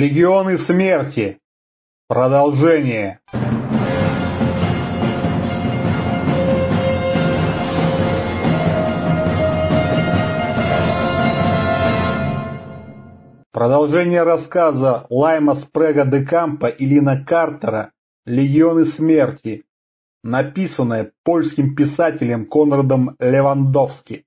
Легионы смерти. Продолжение. Продолжение рассказа Лайма Спрега де Кампа и Лина Картера «Легионы смерти», написанное польским писателем Конрадом Левандовски.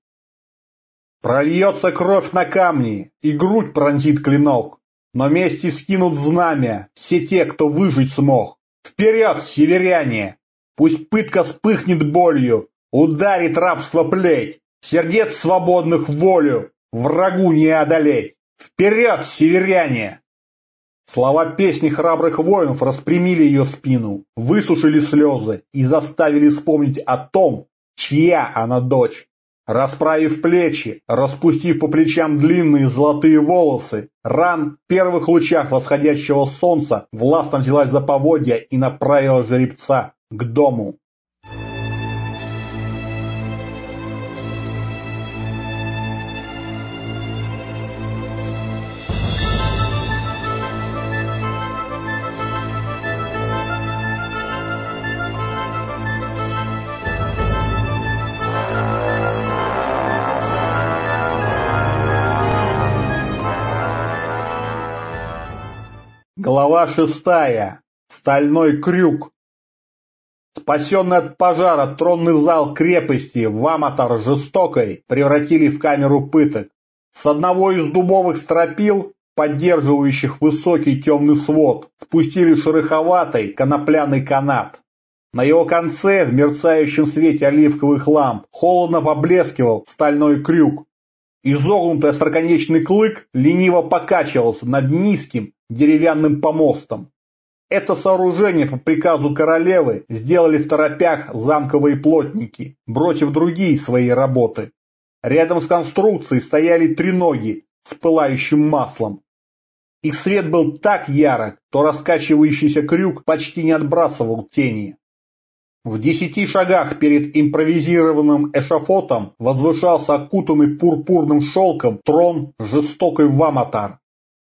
Прольется кровь на камни, и грудь пронзит клинок, но вместе скинут знамя все те, кто выжить смог. Вперед, северяне! Пусть пытка вспыхнет болью, ударит рабство плеть, сердец свободных волю, врагу не одолеть. Вперед, северяне! Слова песни храбрых воинов распрямили ее спину, высушили слезы и заставили вспомнить о том, чья она дочь. Расправив плечи, распустив по плечам длинные золотые волосы, Ран в первых лучах восходящего солнца властно взялась за поводья и направила жеребца к дому. Глава шестая. Стальной крюк. Спасенный от пожара тронный зал крепости Ваматар жестокой превратили в камеру пыток. С одного из дубовых стропил, поддерживающих высокий темный свод, спустили шероховатый конопляный канат. На его конце, в мерцающем свете оливковых ламп, холодно поблескивал стальной крюк. Изогнутый остроконечный клык лениво покачивался над низким, деревянным помостом. Это сооружение по приказу королевы сделали в торопях замковые плотники, бросив другие свои работы. Рядом с конструкцией стояли три ноги с пылающим маслом. Их свет был так ярок, что раскачивающийся крюк почти не отбрасывал тени. В десяти шагах перед импровизированным эшафотом возвышался окутанный пурпурным шелком трон жестокой Ваматар.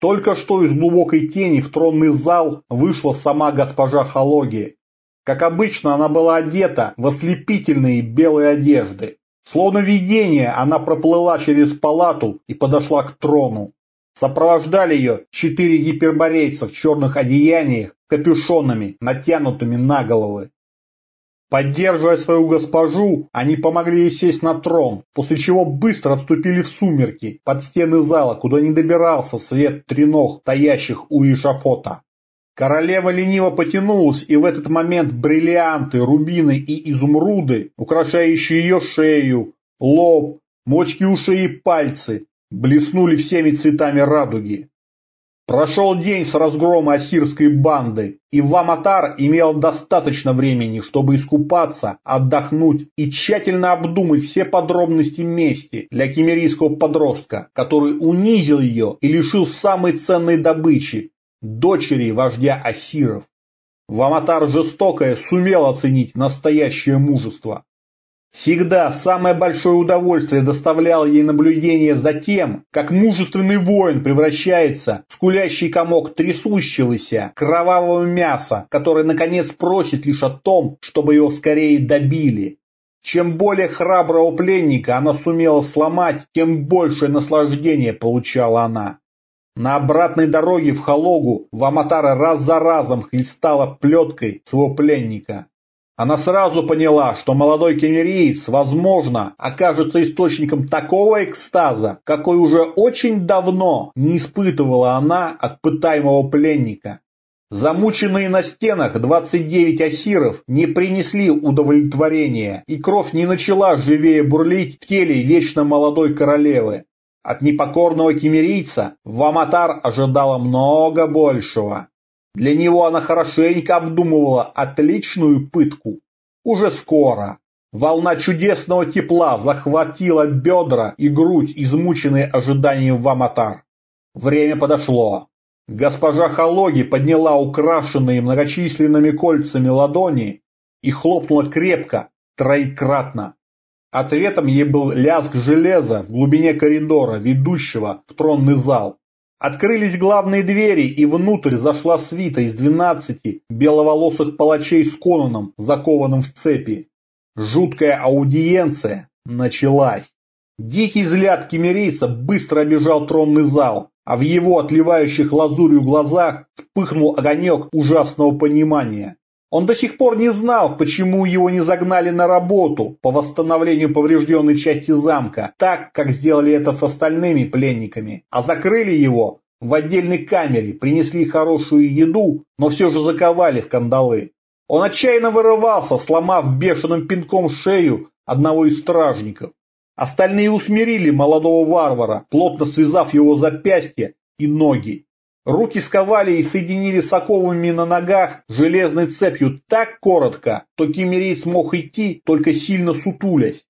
Только что из глубокой тени в тронный зал вышла сама госпожа Халоги. Как обычно, она была одета в ослепительные белые одежды. Словно видение, она проплыла через палату и подошла к трону. Сопровождали ее четыре гиперборейца в черных одеяниях, капюшонами, натянутыми на головы. Поддерживая свою госпожу, они помогли ей сесть на трон, после чего быстро отступили в сумерки, под стены зала, куда не добирался свет треног, таящих у Ишафота. Королева лениво потянулась, и в этот момент бриллианты, рубины и изумруды, украшающие ее шею, лоб, мочки ушей и пальцы, блеснули всеми цветами радуги. Прошел день с разгрома ассирской банды, и Ваматар имел достаточно времени, чтобы искупаться, отдохнуть и тщательно обдумать все подробности мести для кемерийского подростка, который унизил ее и лишил самой ценной добычи – дочери вождя ассиров. Ваматар жестокое сумел оценить настоящее мужество. Всегда самое большое удовольствие доставляло ей наблюдение за тем, как мужественный воин превращается в скулящий комок трясущегося, кровавого мяса, который наконец просит лишь о том, чтобы его скорее добили. Чем более храброго пленника она сумела сломать, тем большее наслаждение получала она. На обратной дороге в Халогу Ваматара раз за разом хлестала плеткой своего пленника. Она сразу поняла, что молодой кемериец, возможно, окажется источником такого экстаза, какой уже очень давно не испытывала она от пытаемого пленника. Замученные на стенах 29 асиров не принесли удовлетворения, и кровь не начала живее бурлить в теле вечно молодой королевы. От непокорного кемерийца Ваматар ожидала много большего. Для него она хорошенько обдумывала отличную пытку. Уже скоро. Волна чудесного тепла захватила бедра и грудь, измученные ожиданием Ваматар. Время подошло. Госпожа Халоги подняла украшенные многочисленными кольцами ладони и хлопнула крепко, троекратно. Ответом ей был лязг железа в глубине коридора, ведущего в тронный зал. Открылись главные двери, и внутрь зашла свита из двенадцати беловолосых палачей с Конаном, закованным в цепи. Жуткая аудиенция началась. Дикий взгляд кемерийца быстро обежал тронный зал, а в его отливающих лазурью глазах вспыхнул огонек ужасного понимания. Он до сих пор не знал, почему его не загнали на работу по восстановлению поврежденной части замка, так, как сделали это с остальными пленниками, а закрыли его в отдельной камере, принесли хорошую еду, но все же заковали в кандалы. Он отчаянно вырывался, сломав бешеным пинком шею одного из стражников. Остальные усмирили молодого варвара, плотно связав его запястья и ноги. Руки сковали и соединили с оковами на ногах железной цепью так коротко, что кемериец мог идти, только сильно сутулясь.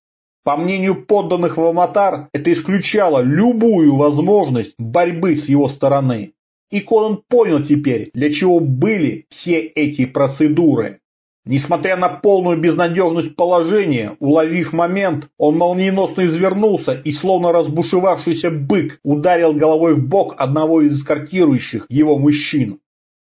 По мнению подданных в Аматар, это исключало любую возможность борьбы с его стороны. И Конан понял теперь, для чего были все эти процедуры. Несмотря на полную безнадежность положения, уловив момент, он молниеносно извернулся и, словно разбушевавшийся бык, ударил головой в бок одного из эскортирующих его мужчин.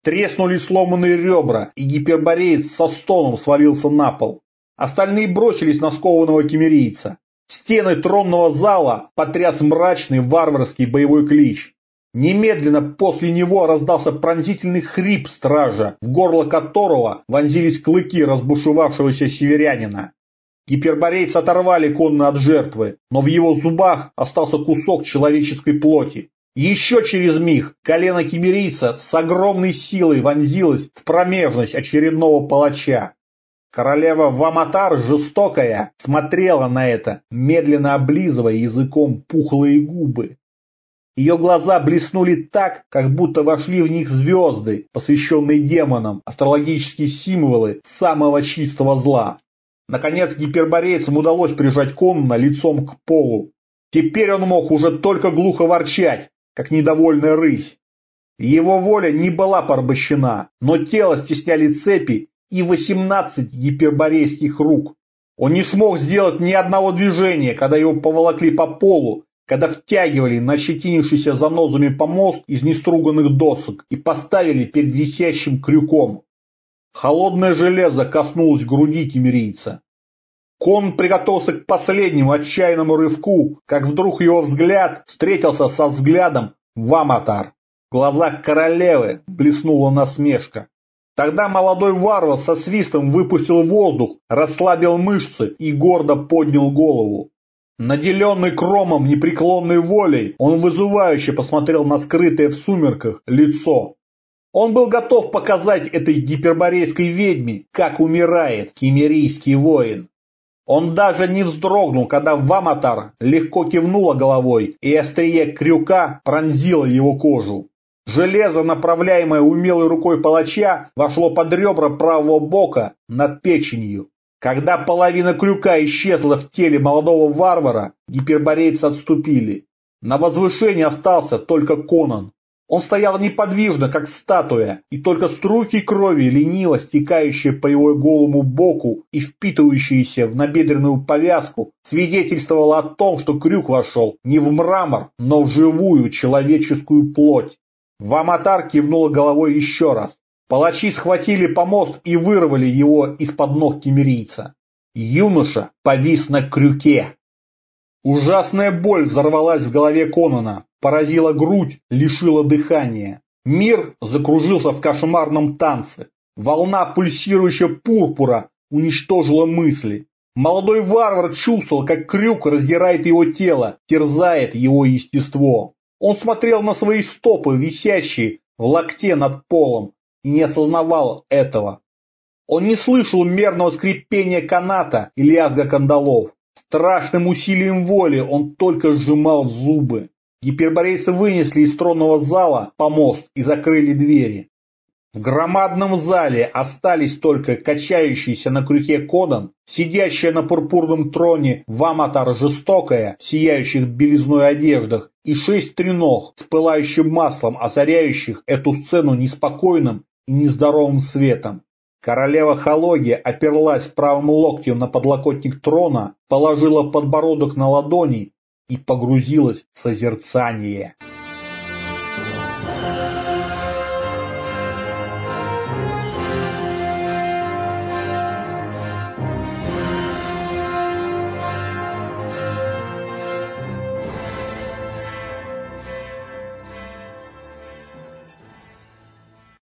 Треснули сломанные ребра, и гипербореец со стоном свалился на пол. Остальные бросились на скованного кемерийца. Стены тронного зала потряс мрачный варварский боевой клич. Немедленно после него раздался пронзительный хрип стража, в горло которого вонзились клыки разбушевавшегося северянина. Гиперборейцы оторвали конно от жертвы, но в его зубах остался кусок человеческой плоти. Еще через миг колено кемерийца с огромной силой вонзилось в промежность очередного палача. Королева Ваматар, жестокая, смотрела на это, медленно облизывая языком пухлые губы. Ее глаза блеснули так, как будто вошли в них звезды, посвященные демонам, астрологические символы самого чистого зла. Наконец гиперборейцам удалось прижать Конна лицом к полу. Теперь он мог уже только глухо ворчать, как недовольная рысь. Его воля не была порабощена, но тело стесняли цепи и восемнадцать гиперборейских рук. Он не смог сделать ни одного движения, когда его поволокли по полу, когда втягивали на щетинившийся занозами помост из неструганных досок и поставили перед висящим крюком. Холодное железо коснулось груди кемерийца. Кон приготовился к последнему отчаянному рывку, как вдруг его взгляд встретился со взглядом Ваматар. В глазах королевы блеснула насмешка. Тогда молодой варвар со свистом выпустил воздух, расслабил мышцы и гордо поднял голову. Наделенный кромом непреклонной волей, он вызывающе посмотрел на скрытое в сумерках лицо. Он был готов показать этой гиперборейской ведьме, как умирает кемерийский воин. Он даже не вздрогнул, когда Ваматар легко кивнула головой, и острие крюка пронзило его кожу. Железо, направляемое умелой рукой палача, вошло под ребра правого бока над печенью. Когда половина крюка исчезла в теле молодого варвара, гиперборейцы отступили. На возвышении остался только Конан. Он стоял неподвижно, как статуя, и только струйки крови, лениво стекающие по его голому боку и впитывающиеся в набедренную повязку, свидетельствовало о том, что крюк вошел не в мрамор, но в живую человеческую плоть. Ваматар кивнула головой еще раз. Палачи схватили помост и вырвали его из-под ног кемерийца. Юноша повис на крюке. Ужасная боль взорвалась в голове Конона, поразила грудь, лишила дыхания. Мир закружился в кошмарном танце. Волна пульсирующего пурпура уничтожила мысли. Молодой варвар чувствовал, как крюк раздирает его тело, терзает его естество. Он смотрел на свои стопы, висящие в локте над полом, и не осознавал этого. Он не слышал мерного скрипения каната и лязга кандалов. Страшным усилием воли он только сжимал зубы. Гиперборейцы вынесли из тронного зала помост и закрыли двери. В громадном зале остались только качающийся на крюке Кодан, сидящая на пурпурном троне Ваматар жестокая, сияющих белизной одеждах, и шесть треног с пылающим маслом, озаряющих эту сцену неспокойным и нездоровым светом. Королева Халоги оперлась правым локтем на подлокотник трона, положила подбородок на ладони и погрузилась в созерцание.